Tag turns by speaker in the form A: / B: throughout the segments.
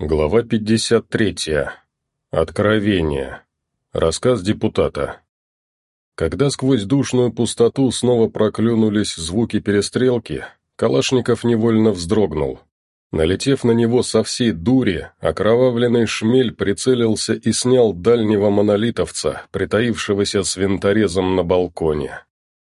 A: Глава 53. Откровение. Рассказ депутата. Когда сквозь душную пустоту снова проклюнулись звуки перестрелки, Калашников невольно вздрогнул. Налетев на него со всей дури, окровавленный шмель прицелился и снял дальнего монолитовца, притаившегося с винторезом на балконе.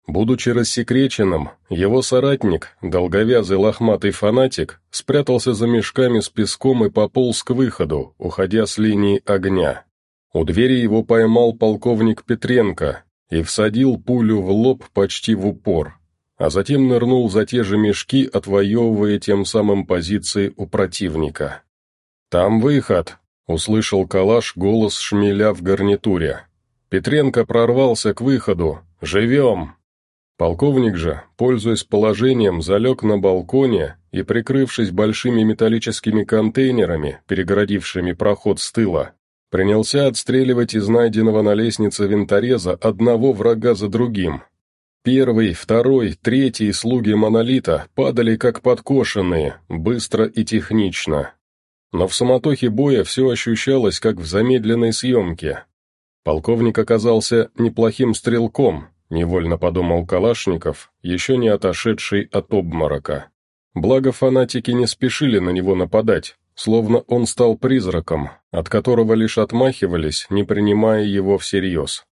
A: Будучи рассекреченным, его соратник, долговязый лохматый фанатик, спрятался за мешками с песком и пополз к выходу, уходя с линии огня. У двери его поймал полковник Петренко и всадил пулю в лоб почти в упор, а затем нырнул за те же мешки, отвоевывая тем самым позиции у противника. «Там выход!» — услышал калаш голос шмеля в гарнитуре. Петренко прорвался к выходу. «Живем!» Полковник же, пользуясь положением, залег на балконе и, прикрывшись большими металлическими контейнерами, перегородившими проход с тыла, принялся отстреливать из найденного на лестнице винтореза одного врага за другим. Первый, второй, третий слуги монолита падали как подкошенные, быстро и технично. Но в суматохе боя все ощущалось, как в замедленной съемке. Полковник оказался неплохим стрелком, Невольно подумал Калашников, еще не отошедший от обморока. Благо фанатики не спешили на него нападать, словно он стал призраком, от которого лишь отмахивались, не принимая его всерьез.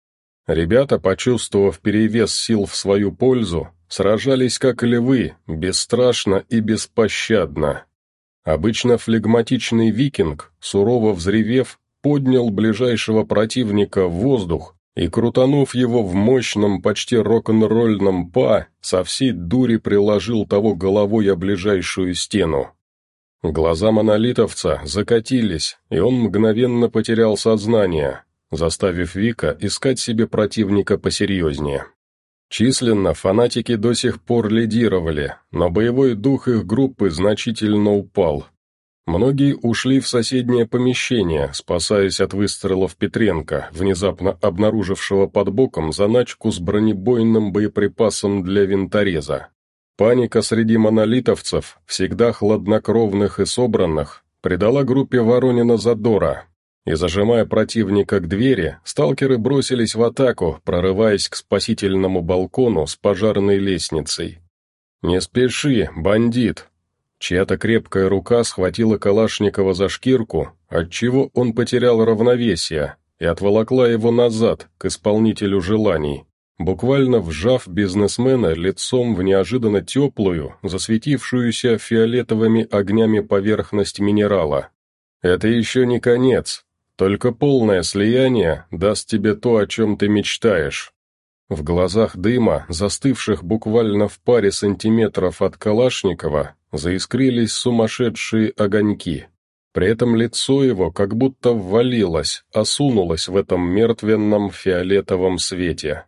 A: Ребята, почувствовав перевес сил в свою пользу, сражались как львы, бесстрашно и беспощадно. Обычно флегматичный викинг, сурово взревев, поднял ближайшего противника в воздух и, крутанув его в мощном, почти рок-н-ролльном па, со всей дури приложил того головой о ближайшую стену. Глаза монолитовца закатились, и он мгновенно потерял сознание, заставив Вика искать себе противника посерьезнее. Численно фанатики до сих пор лидировали, но боевой дух их группы значительно упал, Многие ушли в соседнее помещение, спасаясь от выстрелов Петренко, внезапно обнаружившего под боком заначку с бронебойным боеприпасом для винтореза. Паника среди монолитовцев, всегда хладнокровных и собранных, придала группе Воронина задора, и, зажимая противника к двери, сталкеры бросились в атаку, прорываясь к спасительному балкону с пожарной лестницей. «Не спеши, бандит!» Чья-то крепкая рука схватила Калашникова за шкирку, отчего он потерял равновесие, и отволокла его назад, к исполнителю желаний, буквально вжав бизнесмена лицом в неожиданно теплую, засветившуюся фиолетовыми огнями поверхность минерала. «Это еще не конец, только полное слияние даст тебе то, о чем ты мечтаешь». В глазах дыма, застывших буквально в паре сантиметров от Калашникова, заискрились сумасшедшие огоньки. При этом лицо его как будто ввалилось, осунулось в этом мертвенном фиолетовом свете.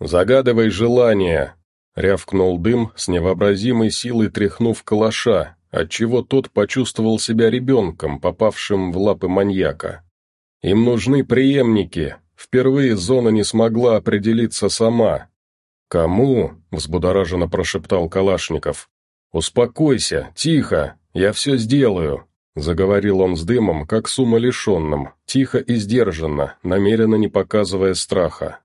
A: «Загадывай желание!» — рявкнул дым с невообразимой силой тряхнув калаша, отчего тот почувствовал себя ребенком, попавшим в лапы маньяка. «Им нужны преемники!» Впервые зона не смогла определиться сама. «Кому?» — взбудораженно прошептал Калашников. «Успокойся, тихо, я все сделаю», — заговорил он с дымом, как с умалишенным, тихо и сдержанно, намеренно не показывая страха.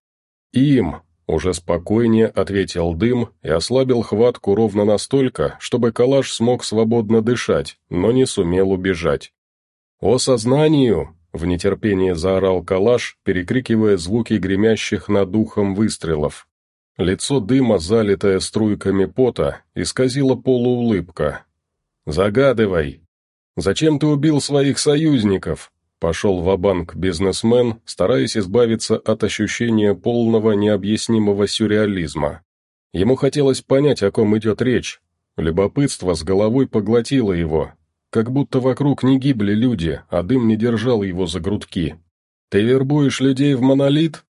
A: «Им», — уже спокойнее ответил дым и ослабил хватку ровно настолько, чтобы калаш смог свободно дышать, но не сумел убежать. «О сознанию!» — в нетерпении заорал калаш, перекрикивая звуки гремящих над ухом выстрелов. Лицо дыма, залитое струйками пота, исказило полуулыбка. «Загадывай! Зачем ты убил своих союзников?» Пошел в банк бизнесмен, стараясь избавиться от ощущения полного необъяснимого сюрреализма. Ему хотелось понять, о ком идет речь. Любопытство с головой поглотило его, как будто вокруг не гибли люди, а дым не держал его за грудки. «Ты вербуешь людей в монолит?»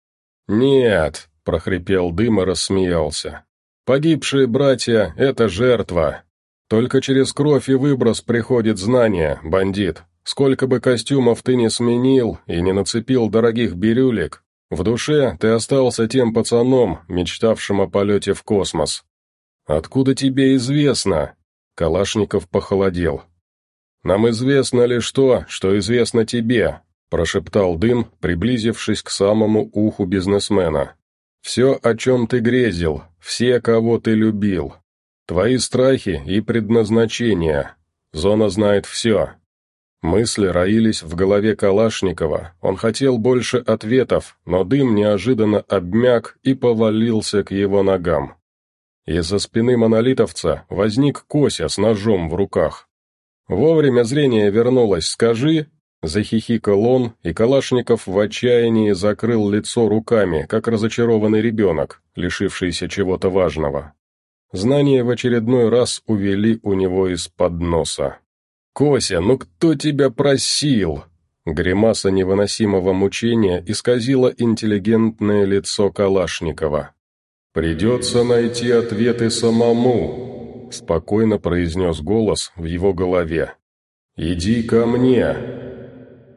A: «Нет, — прохрипел дым и рассмеялся. «Погибшие братья — это жертва. Только через кровь и выброс приходит знание, бандит. Сколько бы костюмов ты не сменил и не нацепил дорогих бирюлек, в душе ты остался тем пацаном, мечтавшим о полете в космос. Откуда тебе известно?» Калашников похолодел. нам известно лишь то, что известно тебе», прошептал дым, приблизившись к самому уху бизнесмена. «Все, о чем ты грезил, все, кого ты любил. Твои страхи и предназначения. Зона знает все». Мысли роились в голове Калашникова. Он хотел больше ответов, но дым неожиданно обмяк и повалился к его ногам. Из-за спины монолитовца возник Кося с ножом в руках. «Вовремя зрение вернулось, скажи!» Захихикал он, и Калашников в отчаянии закрыл лицо руками, как разочарованный ребенок, лишившийся чего-то важного. Знания в очередной раз увели у него из-под носа. «Кося, ну кто тебя просил?» Гримаса невыносимого мучения исказила интеллигентное лицо Калашникова. «Придется найти ответы самому», — спокойно произнес голос в его голове. «Иди ко мне».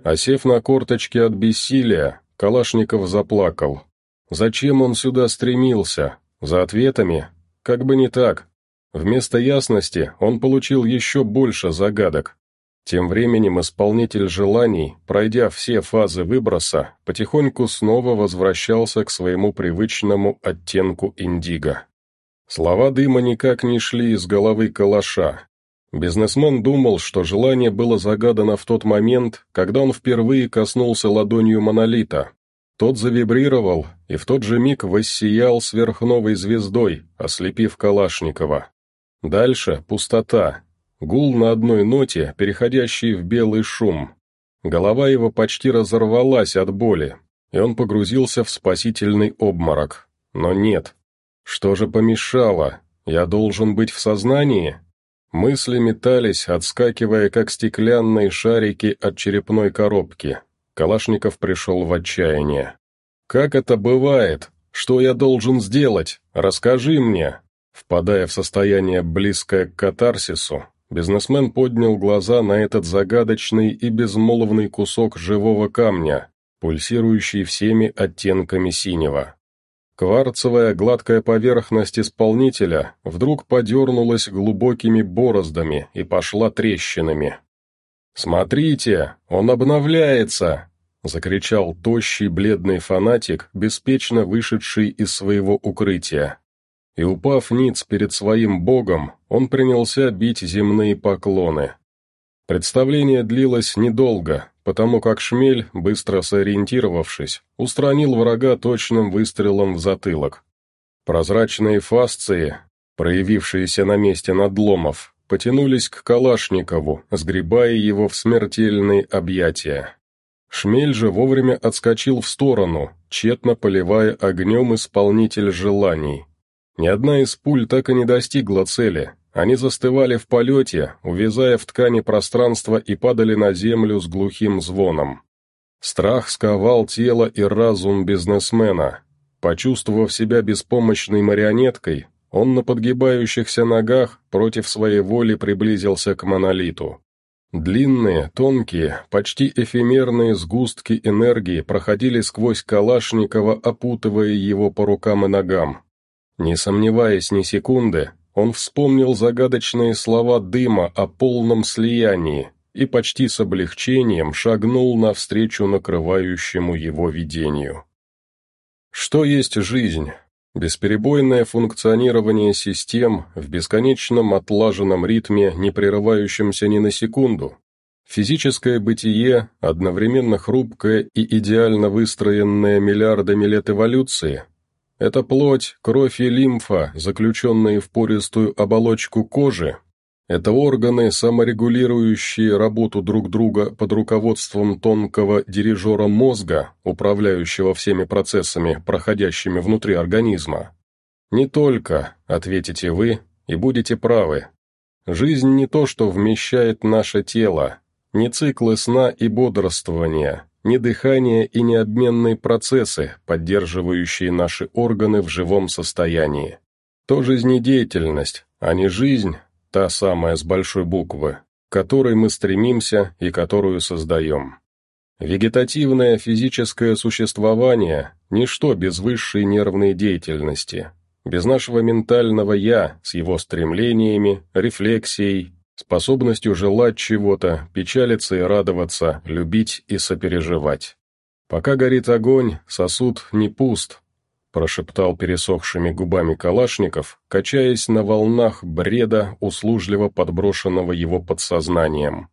A: Осев на корточки от бессилия, Калашников заплакал. Зачем он сюда стремился? За ответами? Как бы не так. Вместо ясности он получил еще больше загадок. Тем временем исполнитель желаний, пройдя все фазы выброса, потихоньку снова возвращался к своему привычному оттенку индиго. Слова дыма никак не шли из головы калаша. Бизнесмен думал, что желание было загадано в тот момент, когда он впервые коснулся ладонью монолита. Тот завибрировал и в тот же миг воссиял сверхновой звездой, ослепив Калашникова. Дальше пустота, Гул на одной ноте, переходящий в белый шум. Голова его почти разорвалась от боли, и он погрузился в спасительный обморок. Но нет. Что же помешало? Я должен быть в сознании? Мысли метались, отскакивая, как стеклянные шарики от черепной коробки. Калашников пришел в отчаяние. «Как это бывает? Что я должен сделать? Расскажи мне!» Впадая в состояние, близкое к катарсису, Бизнесмен поднял глаза на этот загадочный и безмолвный кусок живого камня, пульсирующий всеми оттенками синего. Кварцевая гладкая поверхность исполнителя вдруг подернулась глубокими бороздами и пошла трещинами. «Смотрите, он обновляется!» — закричал тощий бледный фанатик, беспечно вышедший из своего укрытия и, упав ниц перед своим богом, он принялся бить земные поклоны. Представление длилось недолго, потому как Шмель, быстро сориентировавшись, устранил врага точным выстрелом в затылок. Прозрачные фасции, проявившиеся на месте надломов, потянулись к Калашникову, сгребая его в смертельные объятия. Шмель же вовремя отскочил в сторону, тщетно поливая огнем исполнитель желаний. Ни одна из пуль так и не достигла цели. Они застывали в полете, увязая в ткани пространства и падали на землю с глухим звоном. Страх сковал тело и разум бизнесмена. Почувствовав себя беспомощной марионеткой, он на подгибающихся ногах против своей воли приблизился к монолиту. Длинные, тонкие, почти эфемерные сгустки энергии проходили сквозь Калашникова, опутывая его по рукам и ногам. Не сомневаясь ни секунды, он вспомнил загадочные слова дыма о полном слиянии и почти с облегчением шагнул навстречу накрывающему его видению. Что есть жизнь? Бесперебойное функционирование систем в бесконечном отлаженном ритме, не прерывающемся ни на секунду. Физическое бытие, одновременно хрупкое и идеально выстроенное миллиардами лет эволюции, это плоть, кровь и лимфа, заключенные в пористую оболочку кожи. Это органы, саморегулирующие работу друг друга под руководством тонкого дирижера мозга, управляющего всеми процессами, проходящими внутри организма. Не только, ответите вы, и будете правы. Жизнь не то, что вмещает наше тело, не циклы сна и бодрствования, ни дыхание и ни обменные процессы, поддерживающие наши органы в живом состоянии. То жизнедеятельность, а не жизнь, та самая с большой буквы, которой мы стремимся и которую создаем. Вегетативное физическое существование – ничто без высшей нервной деятельности, без нашего ментального «я» с его стремлениями, рефлексией, способностью желать чего-то, печалиться и радоваться, любить и сопереживать. Пока горит огонь, сосуд не пуст, прошептал пересохшими губами Калашников, качаясь на волнах бреда, услужливо подброшенного его подсознанием.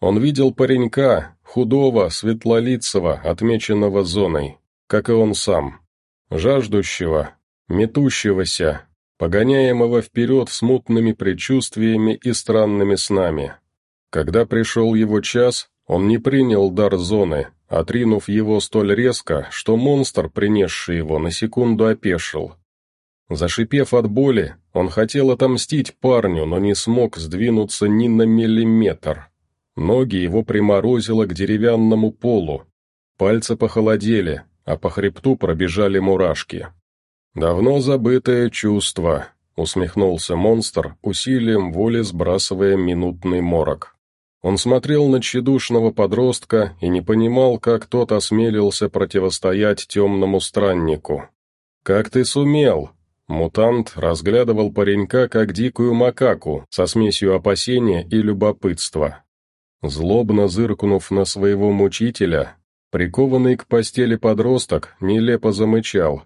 A: Он видел паренька, худого, светлолицего, отмеченного зоной, как и он сам, жаждущего, метущегося, погоняемого вперед смутными предчувствиями и странными снами. Когда пришел его час, он не принял дар зоны, отринув его столь резко, что монстр, принесший его, на секунду опешил. Зашипев от боли, он хотел отомстить парню, но не смог сдвинуться ни на миллиметр. Ноги его приморозило к деревянному полу. Пальцы похолодели, а по хребту пробежали мурашки. «Давно забытое чувство», — усмехнулся монстр, усилием воли сбрасывая минутный морок. Он смотрел на тщедушного подростка и не понимал, как тот осмелился противостоять темному страннику. «Как ты сумел?» Мутант разглядывал паренька как дикую макаку со смесью опасения и любопытства. Злобно зыркнув на своего мучителя, прикованный к постели подросток нелепо замычал,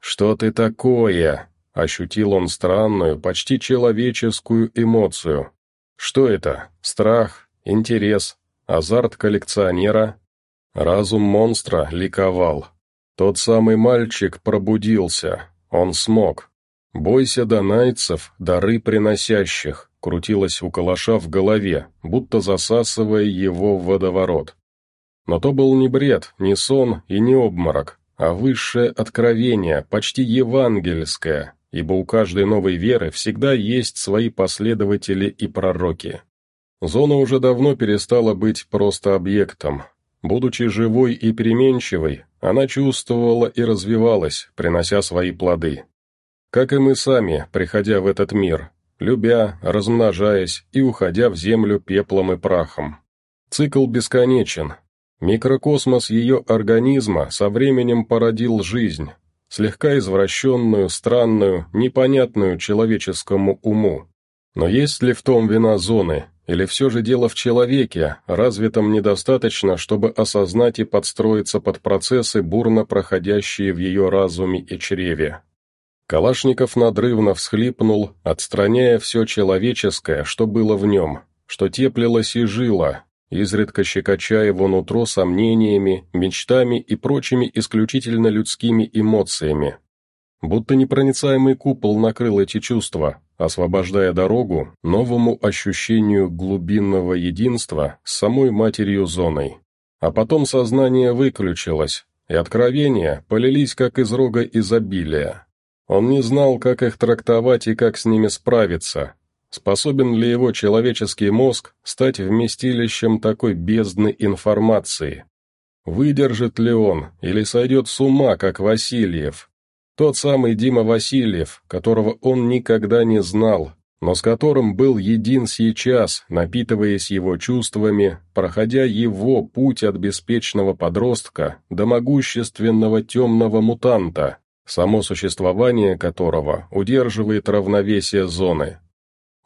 A: «Что ты такое?» — ощутил он странную, почти человеческую эмоцию. «Что это? Страх? Интерес? Азарт коллекционера?» Разум монстра ликовал. Тот самый мальчик пробудился. Он смог. «Бойся донайцев, дары приносящих», крутилось у калаша в голове, будто засасывая его в водоворот. Но то был не бред, не сон и не обморок а высшее откровение, почти евангельское, ибо у каждой новой веры всегда есть свои последователи и пророки. Зона уже давно перестала быть просто объектом. Будучи живой и переменчивой, она чувствовала и развивалась, принося свои плоды. Как и мы сами, приходя в этот мир, любя, размножаясь и уходя в землю пеплом и прахом. Цикл бесконечен, Микрокосмос ее организма со временем породил жизнь, слегка извращенную, странную, непонятную человеческому уму. Но есть ли в том вина зоны, или все же дело в человеке, развитом недостаточно, чтобы осознать и подстроиться под процессы, бурно проходящие в ее разуме и чреве? Калашников надрывно всхлипнул, отстраняя все человеческое, что было в нем, что теплилось и жило, изредка щекоча его нутро сомнениями, мечтами и прочими исключительно людскими эмоциями. Будто непроницаемый купол накрыл эти чувства, освобождая дорогу новому ощущению глубинного единства с самой матерью зоной. А потом сознание выключилось, и откровения полились как из рога изобилия. Он не знал, как их трактовать и как с ними справиться, Способен ли его человеческий мозг стать вместилищем такой бездны информации? Выдержит ли он или сойдет с ума, как Васильев? Тот самый Дима Васильев, которого он никогда не знал, но с которым был един сейчас, напитываясь его чувствами, проходя его путь от беспечного подростка до могущественного темного мутанта, само существование которого удерживает равновесие зоны.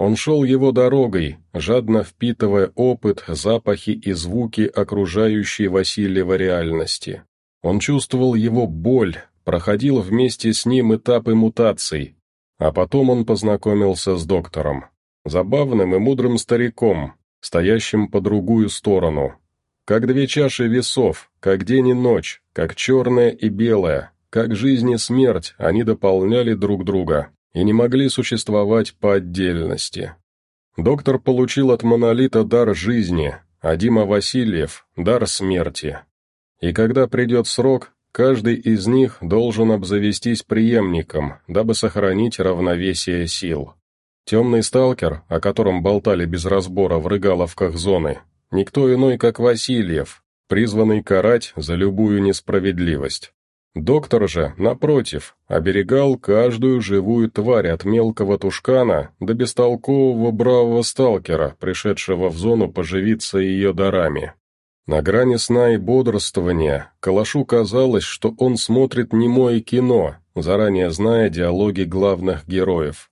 A: Он шел его дорогой, жадно впитывая опыт, запахи и звуки окружающей Васильева реальности. Он чувствовал его боль, проходил вместе с ним этапы мутаций, а потом он познакомился с доктором, забавным и мудрым стариком, стоящим по другую сторону. Как две чаши весов, как день и ночь, как черное и белое, как жизнь и смерть, они дополняли друг друга и не могли существовать по отдельности. Доктор получил от монолита дар жизни, а Дима Васильев – дар смерти. И когда придет срок, каждый из них должен обзавестись преемником, дабы сохранить равновесие сил. Темный сталкер, о котором болтали без разбора в рыгаловках зоны, никто иной, как Васильев, призванный карать за любую несправедливость. Доктор же, напротив, оберегал каждую живую тварь от мелкого тушкана до бестолкового бравого сталкера, пришедшего в зону поживиться ее дарами. На грани сна и бодрствования Калашу казалось, что он смотрит немое кино, заранее зная диалоги главных героев.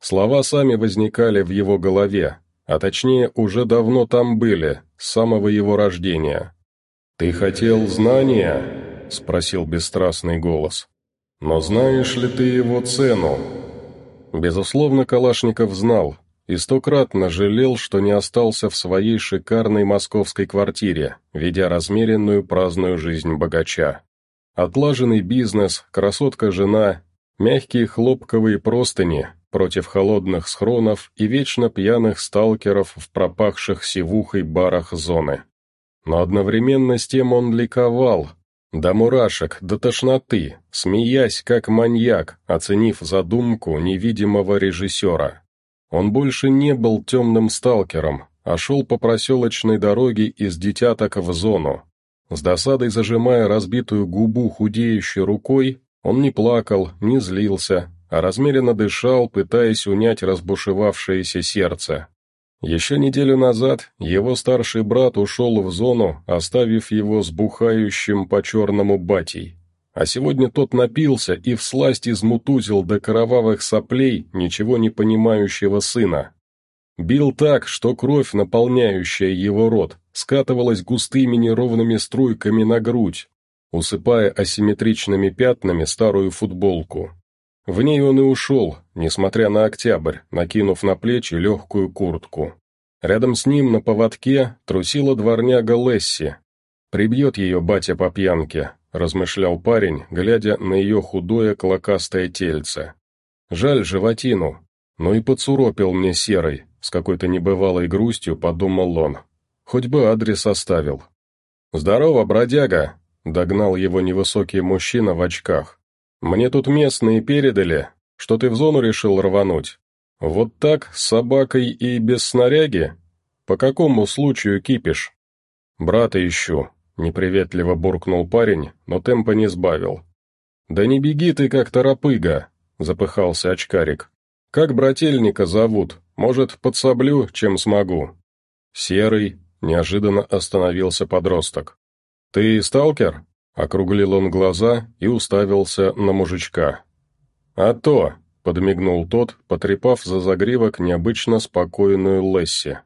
A: Слова сами возникали в его голове, а точнее уже давно там были, с самого его рождения. «Ты хотел знания?» — спросил бесстрастный голос. «Но знаешь ли ты его цену?» Безусловно, Калашников знал и стократно жалел, что не остался в своей шикарной московской квартире, ведя размеренную праздную жизнь богача. Отлаженный бизнес, красотка-жена, мягкие хлопковые простыни против холодных схронов и вечно пьяных сталкеров в пропахших сивухой барах зоны. Но одновременно с тем он ликовал, до мурашек, до тошноты, смеясь как маньяк, оценив задумку невидимого режиссера. Он больше не был темным сталкером, а шел по проселочной дороге из детяток в зону. С досадой зажимая разбитую губу худеющей рукой, он не плакал, не злился, а размеренно дышал, пытаясь унять разбушевавшееся сердце. Еще неделю назад его старший брат ушел в зону, оставив его с бухающим по-черному батей. А сегодня тот напился и всласть измутузил до кровавых соплей ничего не понимающего сына. Бил так, что кровь, наполняющая его рот, скатывалась густыми неровными струйками на грудь, усыпая асимметричными пятнами старую футболку. В ней он и ушел, несмотря на октябрь, накинув на плечи легкую куртку. Рядом с ним на поводке трусила дворняга Лесси. «Прибьет ее батя по пьянке», — размышлял парень, глядя на ее худое клокастое тельце. «Жаль животину, но и поцуропил мне серой», — с какой-то небывалой грустью подумал он. «Хоть бы адрес оставил». «Здорово, бродяга!» — догнал его невысокий мужчина в очках. Мне тут местные передали, что ты в зону решил рвануть. Вот так, с собакой и без снаряги? По какому случаю кипишь? Брата ищу, неприветливо буркнул парень, но темпа не сбавил. Да не беги ты как торопыга, запыхался очкарик. Как брательника зовут? Может, подсоблю, чем смогу? Серый, неожиданно остановился подросток. Ты сталкер? Округлил он глаза и уставился на мужичка. «А то!» — подмигнул тот, потрепав за загривок необычно спокойную Лесси.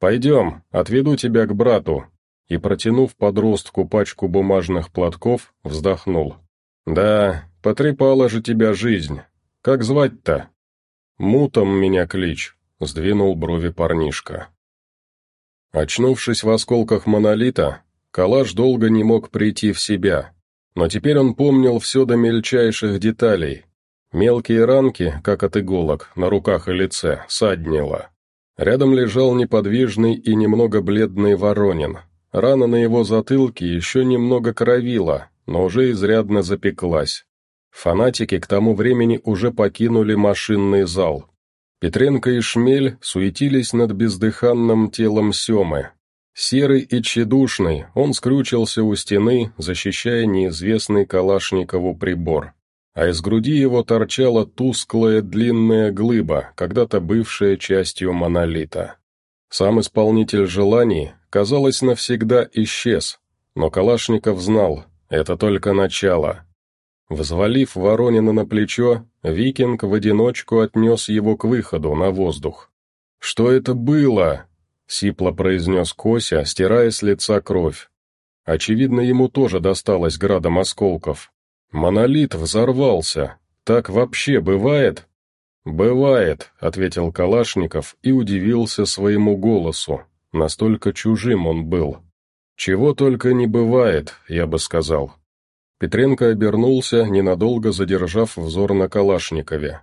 A: «Пойдем, отведу тебя к брату», и, протянув подростку пачку бумажных платков, вздохнул. «Да, потрепала же тебя жизнь. Как звать-то?» «Мутом меня клич», — сдвинул брови парнишка. Очнувшись в осколках монолита, Калаш долго не мог прийти в себя, но теперь он помнил все до мельчайших деталей. Мелкие ранки, как от иголок, на руках и лице, саднило. Рядом лежал неподвижный и немного бледный Воронин. Рана на его затылке еще немного кровила, но уже изрядно запеклась. Фанатики к тому времени уже покинули машинный зал. Петренко и Шмель суетились над бездыханным телом Семы, Серый и тщедушный, он скрючился у стены, защищая неизвестный Калашникову прибор. А из груди его торчала тусклая длинная глыба, когда-то бывшая частью монолита. Сам исполнитель желаний, казалось, навсегда исчез, но Калашников знал, это только начало. Взвалив Воронина на плечо, викинг в одиночку отнес его к выходу на воздух. «Что это было?» Сипло произнес Кося, стирая с лица кровь. Очевидно, ему тоже досталось градом осколков. Монолит взорвался. Так вообще бывает? «Бывает», — ответил Калашников и удивился своему голосу. Настолько чужим он был. «Чего только не бывает», я бы сказал. Петренко обернулся, ненадолго задержав взор на Калашникове.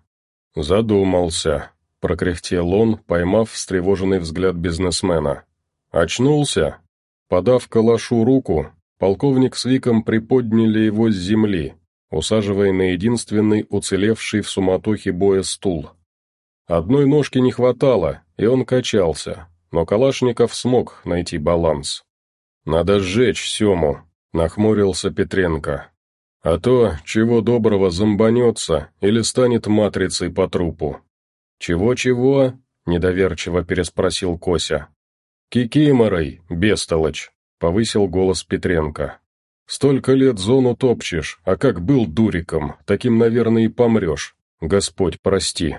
A: Задумался прокряхтел он, поймав встревоженный взгляд бизнесмена. «Очнулся?» Подав калашу руку, полковник с Виком приподняли его с земли, усаживая на единственный уцелевший в суматохе боя стул. Одной ножки не хватало, и он качался, но Калашников смог найти баланс. «Надо сжечь Сему», — нахмурился Петренко. «А то, чего доброго, зомбанется или станет матрицей по трупу». «Чего-чего?» — недоверчиво переспросил Кося. «Кикиморой, бестолочь!» — повысил голос Петренко. «Столько лет зону топчешь, а как был дуриком, таким, наверное, и помрешь. Господь, прости».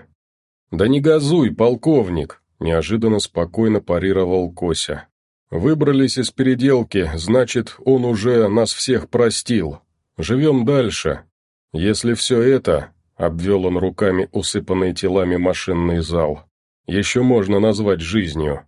A: «Да не газуй, полковник!» — неожиданно спокойно парировал Кося. «Выбрались из переделки, значит, он уже нас всех простил. Живем дальше. Если все это, — обвел он руками усыпанный телами машинный зал, — еще можно назвать жизнью,